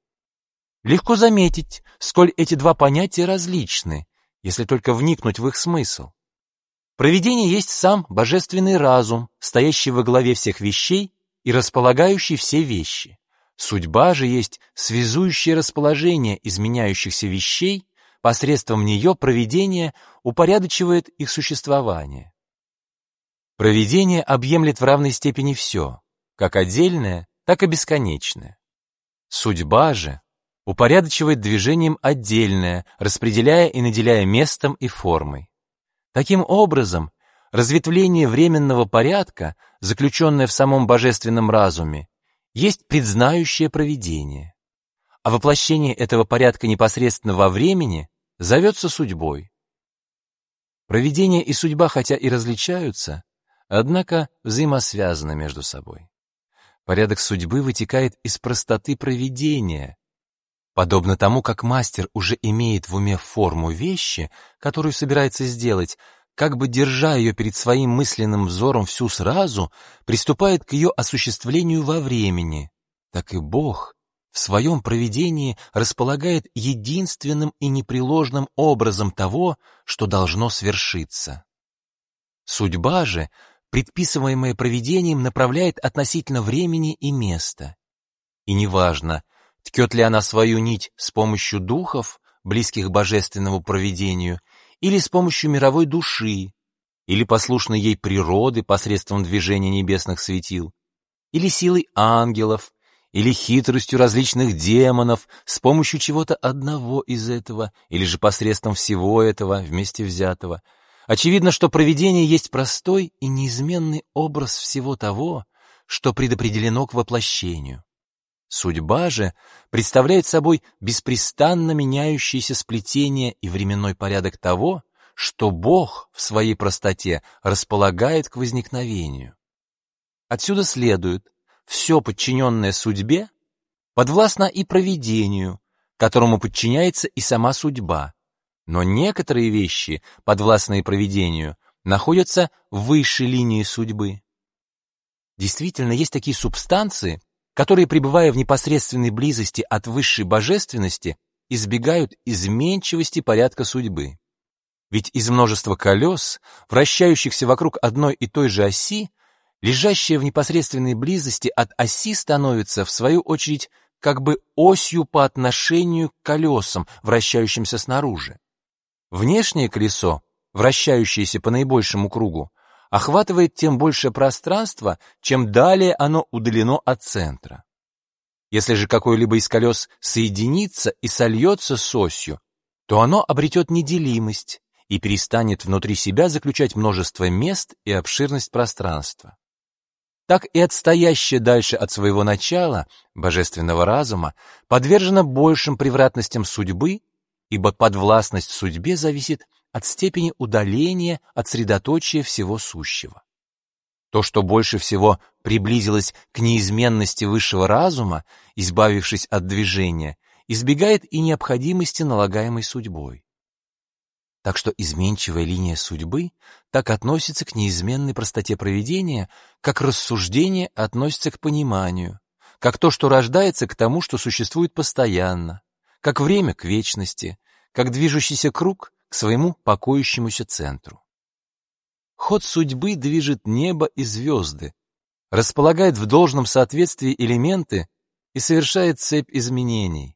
Легко заметить, сколь эти два понятия различны, если только вникнуть в их смысл. Провидение есть сам божественный разум, стоящий во главе всех вещей и располагающий все вещи. Судьба же есть связующее расположение изменяющихся вещей, посредством нее провидение упорядочивает их существование. Провидение объемлет в равной степени все, как отдельное, так и бесконечное. Судьба же упорядочивает движением отдельное, распределяя и наделяя местом и формой. Таким образом, разветвление временного порядка, заключенное в самом божественном разуме, есть предзнающее провидение. А воплощение этого порядка непосредственно во времени зовется судьбой. Провидение и судьба, хотя и различаются, однако взаимосвязаны между собой. Порядок судьбы вытекает из простоты проведения. Подобно тому, как мастер уже имеет в уме форму вещи, которую собирается сделать, как бы держа ее перед своим мысленным взором всю сразу, приступает к ее осуществлению во времени, так и Бог в своем проведении располагает единственным и непреложным образом того, что должно свершиться. Судьба же предписываемое провидением направляет относительно времени и места. И неважно, ткет ли она свою нить с помощью духов, близких божественному провидению, или с помощью мировой души, или послушной ей природы посредством движения небесных светил, или силой ангелов, или хитростью различных демонов, с помощью чего-то одного из этого, или же посредством всего этого вместе взятого — Очевидно, что провидение есть простой и неизменный образ всего того, что предопределено к воплощению. Судьба же представляет собой беспрестанно меняющееся сплетение и временной порядок того, что Бог в своей простоте располагает к возникновению. Отсюда следует, все подчиненное судьбе подвластно и провидению, которому подчиняется и сама судьба, но некоторые вещи, подвластные провидению, находятся в высшей линии судьбы. Действительно, есть такие субстанции, которые, пребывая в непосредственной близости от высшей божественности, избегают изменчивости порядка судьбы. Ведь из множества колес, вращающихся вокруг одной и той же оси, лежащая в непосредственной близости от оси становится, в свою очередь, как бы осью по отношению к колесам, вращающимся снаружи. Внешнее колесо, вращающееся по наибольшему кругу, охватывает тем больше пространства, чем далее оно удалено от центра. Если же какое-либо из колес соединится и сольется с осью, то оно обретет неделимость и перестанет внутри себя заключать множество мест и обширность пространства. Так и отстоящее дальше от своего начала, божественного разума, подвержено большим превратностям судьбы, ибо подвластность судьбе зависит от степени удаления от средоточия всего сущего. То, что больше всего приблизилось к неизменности высшего разума, избавившись от движения, избегает и необходимости, налагаемой судьбой. Так что изменчивая линия судьбы так относится к неизменной простоте проведения, как рассуждение относится к пониманию, как то, что рождается, к тому, что существует постоянно, как время к вечности, как движущийся круг к своему покоящемуся центру. Ход судьбы движет небо и звезды, располагает в должном соответствии элементы и совершает цепь изменений.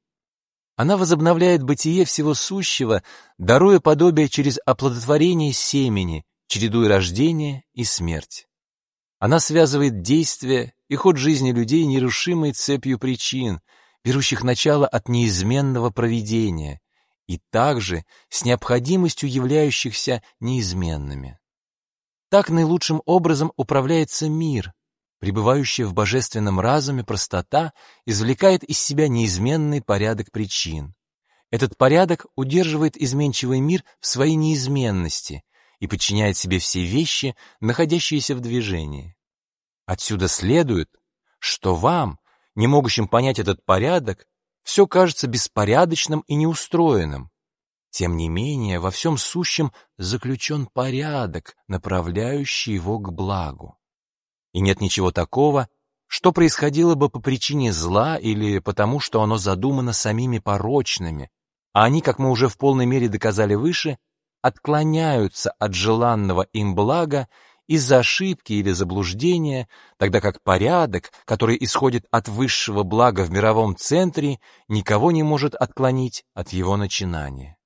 Она возобновляет бытие всего сущего, даруя подобие через оплодотворение семени, чередуя рождение и смерть. Она связывает действия и ход жизни людей нерушимой цепью причин, берущих начало от неизменного провидения, и также с необходимостью являющихся неизменными. Так наилучшим образом управляется мир, пребывающая в божественном разуме простота извлекает из себя неизменный порядок причин. Этот порядок удерживает изменчивый мир в своей неизменности и подчиняет себе все вещи, находящиеся в движении. Отсюда следует, что вам, не могущим понять этот порядок, все кажется беспорядочным и неустроенным. Тем не менее, во всем сущем заключен порядок, направляющий его к благу. И нет ничего такого, что происходило бы по причине зла или потому, что оно задумано самими порочными, а они, как мы уже в полной мере доказали выше, отклоняются от желанного им блага из-за ошибки или заблуждения, тогда как порядок, который исходит от высшего блага в мировом центре, никого не может отклонить от его начинания.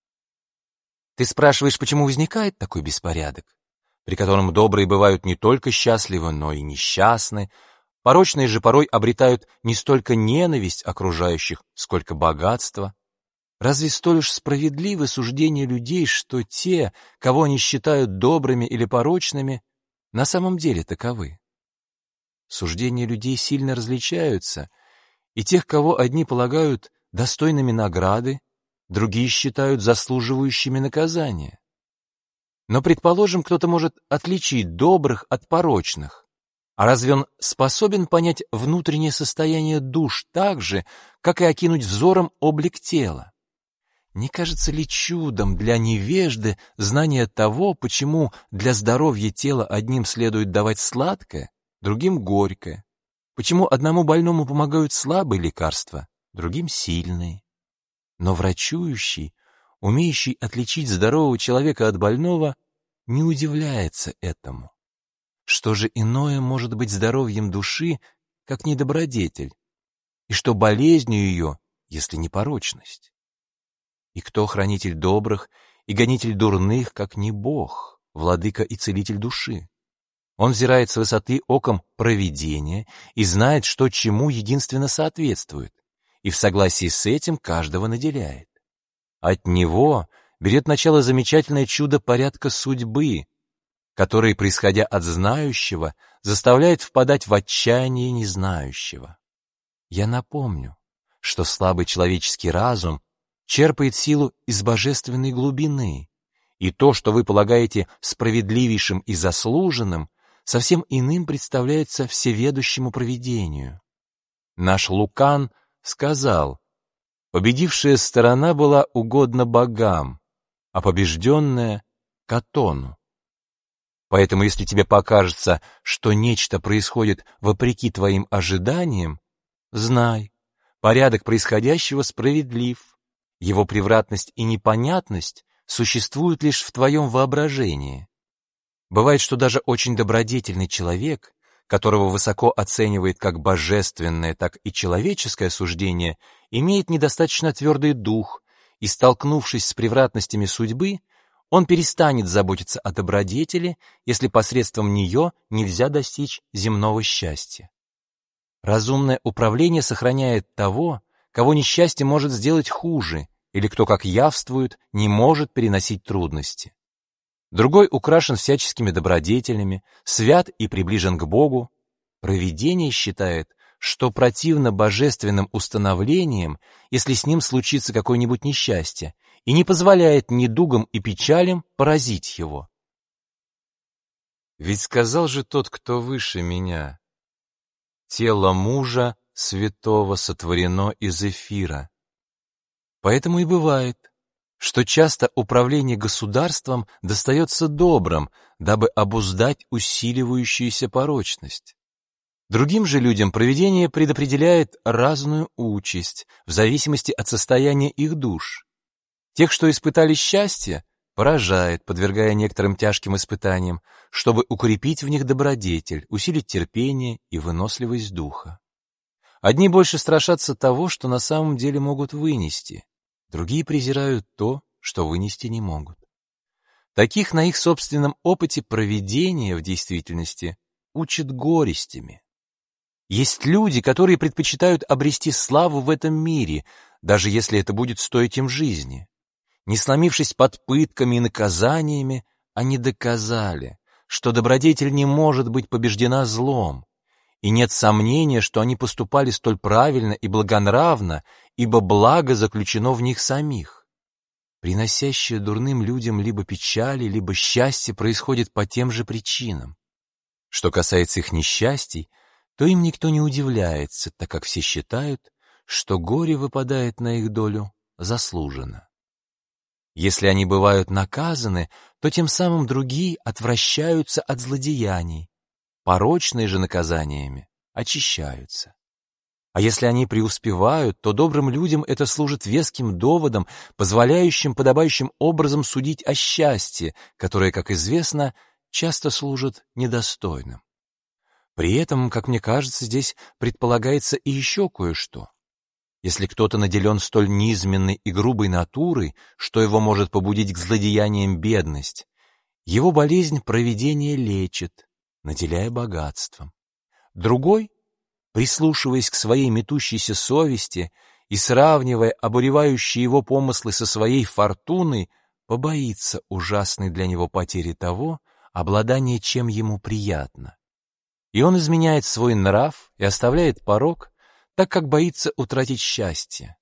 Ты спрашиваешь, почему возникает такой беспорядок, при котором добрые бывают не только счастливы, но и несчастны, порочные же порой обретают не столько ненависть окружающих, сколько богатство. Разве столь уж справедливы суждения людей, что те, кого они считают добрыми или порочными, на самом деле таковы. Суждения людей сильно различаются, и тех, кого одни полагают достойными награды, другие считают заслуживающими наказания. Но, предположим, кто-то может отличить добрых от порочных. А разве он способен понять внутреннее состояние душ так же, как и окинуть взором облик тела? Не кажется ли чудом для невежды знание того, почему для здоровья тела одним следует давать сладкое, другим горькое? Почему одному больному помогают слабые лекарства, другим сильные? Но врачующий, умеющий отличить здорового человека от больного, не удивляется этому. Что же иное может быть здоровьем души, как недобродетель? И что болезнью ее, если не порочность? И кто хранитель добрых и гонитель дурных, как не Бог, владыка и целитель души? Он взирает с высоты оком провидения и знает, что чему единственно соответствует, и в согласии с этим каждого наделяет. От него берет начало замечательное чудо порядка судьбы, который, происходя от знающего, заставляет впадать в отчаяние незнающего. Я напомню, что слабый человеческий разум черпает силу из божественной глубины, и то, что вы полагаете справедливейшим и заслуженным, совсем иным представляется всеведущему провидению. Наш Лукан сказал, победившая сторона была угодна богам, а побежденная — Катону. Поэтому если тебе покажется, что нечто происходит вопреки твоим ожиданиям, знай, порядок происходящего справедлив, его превратность и непонятность существуют лишь в твоем воображении. Бывает, что даже очень добродетельный человек, которого высоко оценивает как божественное, так и человеческое суждение, имеет недостаточно твердый дух, и, столкнувшись с превратностями судьбы, он перестанет заботиться о добродетели, если посредством нее нельзя достичь земного счастья. Разумное управление сохраняет того, кого несчастье может сделать хуже, или кто, как явствует, не может переносить трудности. Другой украшен всяческими добродетелями, свят и приближен к Богу. Провидение считает, что противно божественным установлениям, если с ним случится какое-нибудь несчастье, и не позволяет недугам и печалям поразить его. Ведь сказал же тот, кто выше меня, тело мужа святого сотворено из эфира. Поэтому и бывает, что часто управление государством достается добрым, дабы обуздать усиливающуюся порочность. Другим же людям провидение предопределяет разную участь в зависимости от состояния их душ. Тех, что испытали счастье, поражает, подвергая некоторым тяжким испытаниям, чтобы укрепить в них добродетель, усилить терпение и выносливость духа. Одни больше страшатся того, что на самом деле могут вынести, другие презирают то, что вынести не могут. Таких на их собственном опыте проведения в действительности учат горестями. Есть люди, которые предпочитают обрести славу в этом мире, даже если это будет стоить им жизни. Не сломившись под пытками и наказаниями, они доказали, что добродетель не может быть побеждена злом, и нет сомнения, что они поступали столь правильно и благонравно, ибо благо заключено в них самих. Приносящее дурным людям либо печали, либо счастье происходит по тем же причинам. Что касается их несчастий, то им никто не удивляется, так как все считают, что горе выпадает на их долю заслуженно. Если они бывают наказаны, то тем самым другие отвращаются от злодеяний, порочные же наказаниями очищаются. А если они преуспевают, то добрым людям это служит веским доводом, позволяющим подобающим образом судить о счастье, которое, как известно, часто служит недостойным. При этом, как мне кажется, здесь предполагается и еще кое-что. Если кто-то наделен столь низменной и грубой натурой, что его может побудить к злодеяниям бедность, его болезнь провидение лечит, наделяя богатством. Другой, прислушиваясь к своей метущейся совести и сравнивая обуревающие его помыслы со своей фортуной, побоится ужасной для него потери того, обладание чем ему приятно. И он изменяет свой нрав и оставляет порог, так как боится утратить счастье.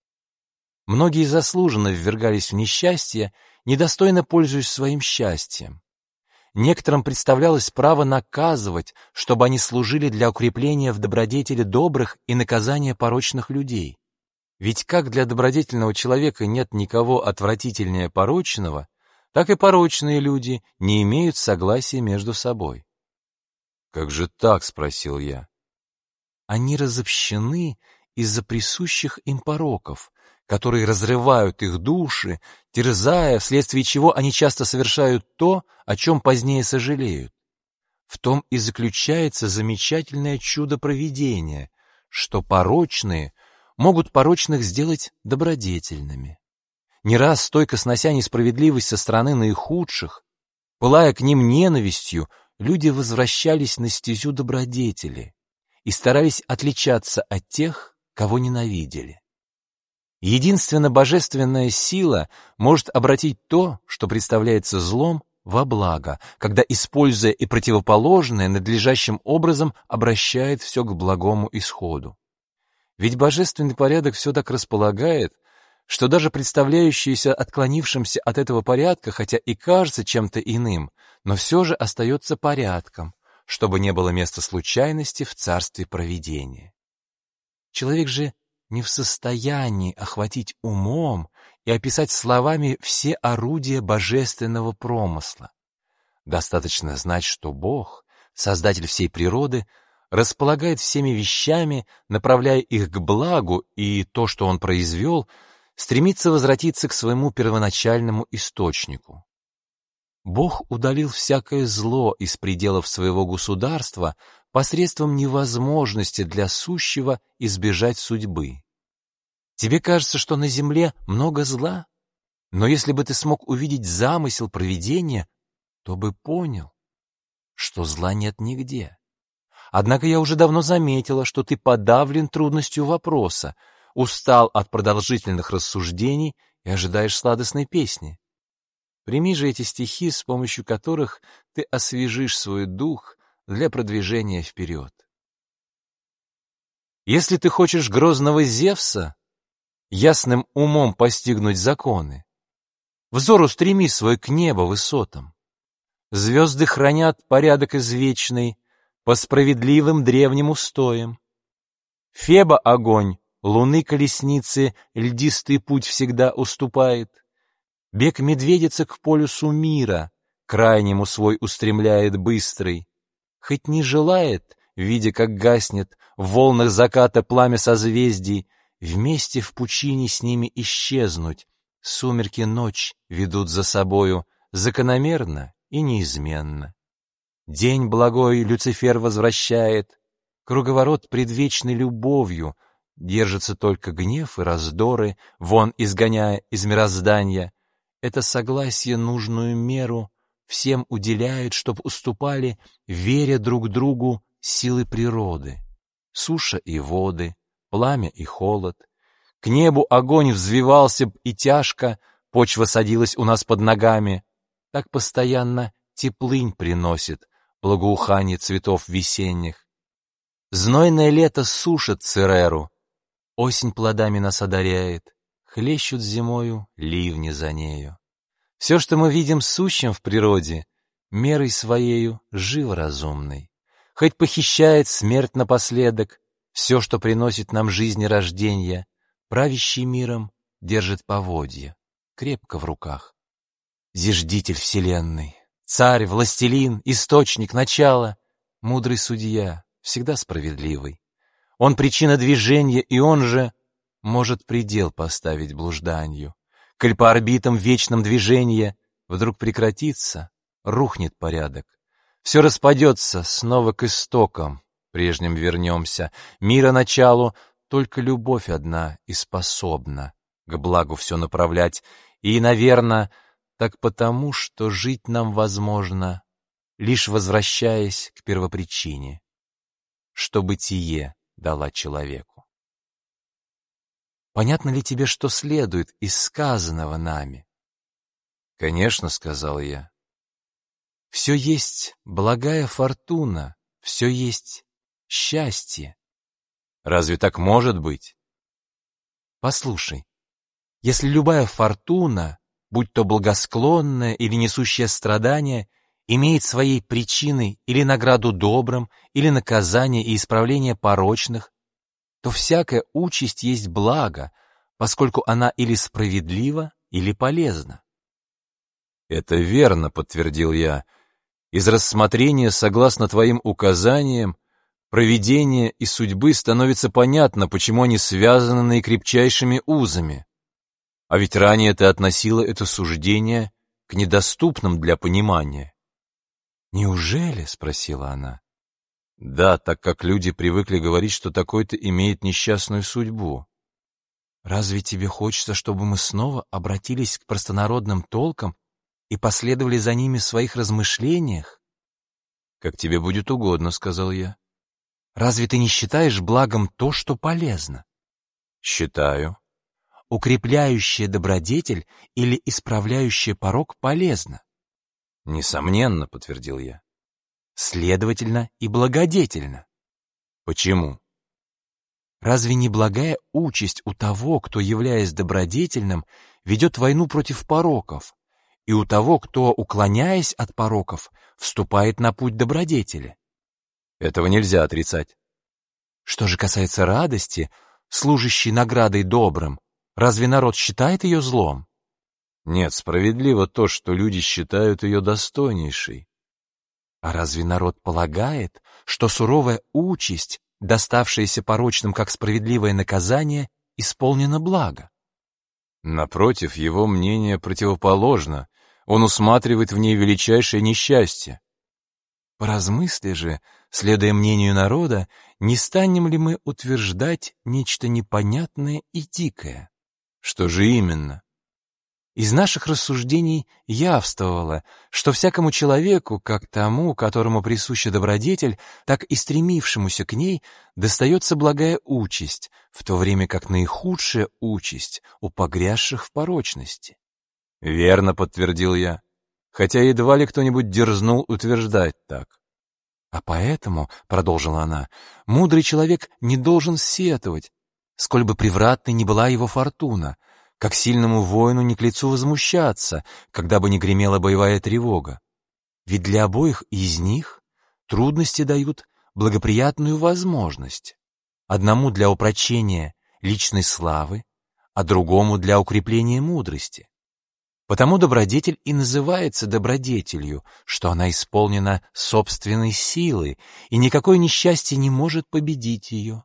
Многие заслуженно ввергались в несчастье, недостойно пользуясь своим счастьем. Некоторым представлялось право наказывать, чтобы они служили для укрепления в добродетели добрых и наказания порочных людей. Ведь как для добродетельного человека нет никого отвратительнее порочного, так и порочные люди не имеют согласия между собой. «Как же так?» — спросил я. Они разобщены из-за присущих им пороков, которые разрывают их души, терзая, вследствие чего они часто совершают то, о чем позднее сожалеют. В том и заключается замечательное чудо провидения, что порочные могут порочных сделать добродетельными. Не раз стойко снося несправедливость со стороны наихудших, пылая к ним ненавистью, люди возвращались на стезю добродетели, и старались отличаться от тех, кого ненавидели. Единственно божественная сила может обратить то, что представляется злом, во благо, когда, используя и противоположное, надлежащим образом обращает все к благому исходу. Ведь божественный порядок все так располагает, что даже представляющееся отклонившимся от этого порядка, хотя и кажется чем-то иным, но все же остается порядком, чтобы не было места случайности в царстве провидения. Человек же не в состоянии охватить умом и описать словами все орудия божественного промысла. Достаточно знать, что Бог, Создатель всей природы, располагает всеми вещами, направляя их к благу, и то, что Он произвел, стремится возвратиться к своему первоначальному источнику. Бог удалил всякое зло из пределов своего государства посредством невозможности для сущего избежать судьбы. Тебе кажется, что на земле много зла? Но если бы ты смог увидеть замысел провидения, то бы понял, что зла нет нигде. Однако я уже давно заметила, что ты подавлен трудностью вопроса, устал от продолжительных рассуждений и ожидаешь сладостной песни. Прими же эти стихи, с помощью которых ты освежишь свой дух для продвижения вперед. Если ты хочешь грозного Зевса, ясным умом постигнуть законы, взор устреми свой к небу высотам. Звезды хранят порядок извечный по справедливым древним устоям. Феба огонь, луны колесницы, льдистый путь всегда уступает. Бег медведицы к полюсу мира, крайнему свой устремляет быстрый хоть не желает, видя, как гаснет в волнах заката пламя созвездий, вместе в пучине с ними исчезнуть. Сумерки ночь ведут за собою закономерно и неизменно. День благой Люцифер возвращает, круговорот предвечной любовью, держится только гнев и раздоры, вон изгоняя из мироздания. Это согласие нужную меру всем уделяют, чтоб уступали, веря друг другу, силы природы. Суша и воды, пламя и холод. К небу огонь взвивался б и тяжко, почва садилась у нас под ногами. Так постоянно теплынь приносит, благоухание цветов весенних. Знойное лето сушит Цереру, осень плодами нас одаряет, хлещут зимою ливни за нею. Все, что мы видим сущим в природе, мерой своею живо разумной. Хоть похищает смерть напоследок, все, что приносит нам жизнь и рождение, правящий миром держит поводья, крепко в руках. Зиждитель вселенной, царь, властелин, источник, начало, мудрый судья, всегда справедливый. Он причина движения, и он же может предел поставить блужданию коль по орбитам вечном движении вдруг прекратится, рухнет порядок. Все распадется, снова к истокам прежним вернемся. Мира началу только любовь одна и способна к благу все направлять. И, наверное, так потому, что жить нам возможно, лишь возвращаясь к первопричине, что бытие дала человеку. Понятно ли тебе, что следует из сказанного нами? Конечно, сказал я. Все есть благая фортуна, все есть счастье. Разве так может быть? Послушай, если любая фортуна, будь то благосклонная или несущая страдания, имеет своей причиной или награду добрым, или наказание и исправление порочных, то всякая участь есть благо, поскольку она или справедлива, или полезна. «Это верно», — подтвердил я. «Из рассмотрения, согласно твоим указаниям, провидения и судьбы становится понятно, почему они связаны наикрепчайшими узами. А ведь ранее ты относила это суждение к недоступным для понимания». «Неужели?» — спросила она. Да, так как люди привыкли говорить, что такой-то имеет несчастную судьбу. Разве тебе хочется, чтобы мы снова обратились к простонародным толкам и последовали за ними в своих размышлениях? Как тебе будет угодно, сказал я. Разве ты не считаешь благом то, что полезно? Считаю. укрепляющая добродетель или исправляющая порог полезна? Несомненно, подтвердил я. Следовательно, и благодетельно. Почему? Разве не благая участь у того, кто, являясь добродетельным, ведет войну против пороков, и у того, кто, уклоняясь от пороков, вступает на путь добродетели? Этого нельзя отрицать. Что же касается радости, служащей наградой добрым, разве народ считает ее злом? Нет, справедливо то, что люди считают ее достойнейшей. А разве народ полагает, что суровая участь, доставшаяся порочным как справедливое наказание, исполнена благо? Напротив, его мнение противоположно. Он усматривает в ней величайшее несчастье. Поразмысли же, следуя мнению народа, не станем ли мы утверждать нечто непонятное и дикое? Что же именно? Из наших рассуждений явствовало, что всякому человеку, как тому, которому присуща добродетель, так и стремившемуся к ней, достается благая участь, в то время как наихудшая участь у погрязших в порочности. «Верно», — подтвердил я, хотя едва ли кто-нибудь дерзнул утверждать так. «А поэтому, — продолжила она, — мудрый человек не должен сетовать, сколь бы превратной ни была его фортуна, как сильному воину не к лицу возмущаться, когда бы не гремела боевая тревога. Ведь для обоих из них трудности дают благоприятную возможность. Одному для упрочения личной славы, а другому для укрепления мудрости. Потому добродетель и называется добродетелью, что она исполнена собственной силой, и никакое несчастье не может победить ее.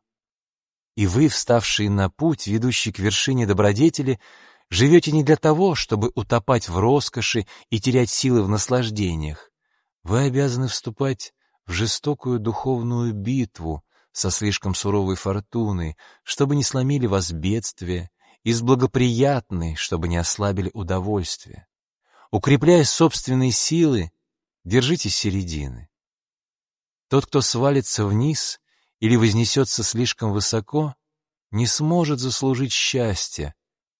И вы, вставшие на путь, ведущий к вершине добродетели, живете не для того, чтобы утопать в роскоши и терять силы в наслаждениях. Вы обязаны вступать в жестокую духовную битву со слишком суровой фортуной, чтобы не сломили вас бедствия, и с благоприятной, чтобы не ослабили удовольствие. Укрепляя собственные силы, держитесь середины. Тот, кто свалится вниз, или вознесется слишком высоко, не сможет заслужить счастья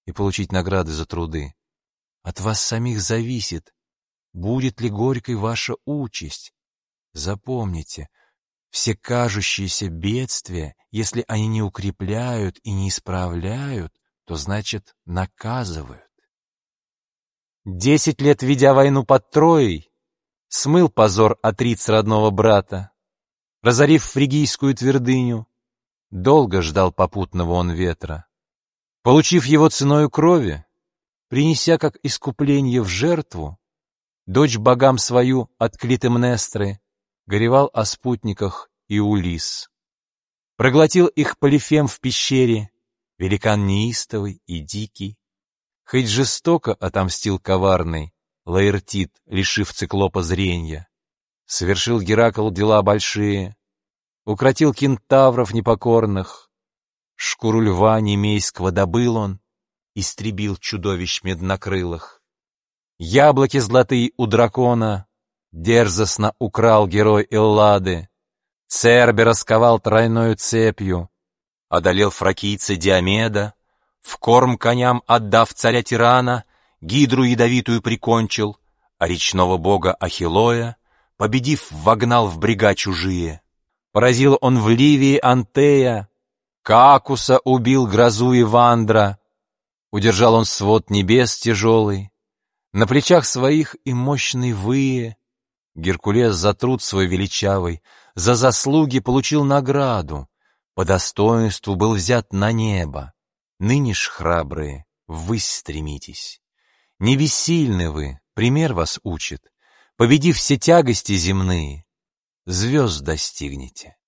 и получить награды за труды. От вас самих зависит, будет ли горькой ваша участь. Запомните, все кажущиеся бедствия, если они не укрепляют и не исправляют, то значит наказывают. Десять лет ведя войну под Троей, смыл позор Атриц родного брата, разорив фригийскую твердыню, долго ждал попутного он ветра. Получив его ценою крови, принеся как искупление в жертву, дочь богам свою от Клитемнестры, горевал о спутниках и Улис. Проглотил их Полифем в пещере, великан неистовый и дикий. Хоть жестоко отомстил коварный, Лаэртит, лишив циклопа зрения. Совершил Геракл дела большие, укротил кентавров непокорных, шкуру льва немейского добыл он, истребил чудовищ меднокрылых. Яблоки золотые у дракона дерзостно украл герой Эллады, Цербе расковал тройною цепью, одолел фракийца Диомеда, в корм коням отдав царя тирана, гидру ядовитую прикончил, а речного бога Ахилоя победив, вогнал в брега чужие. Поразил он в Ливии Антея, Какуса убил грозу Ивандра, удержал он свод небес тяжелый, на плечах своих и мощный вые. Геркулес за труд свой величавый, за заслуги получил награду, по достоинству был взят на небо. Ныне ж, храбрые, ввысь стремитесь. Не бессильны вы, пример вас учит, Победив все тягости земные, звезд достигнете.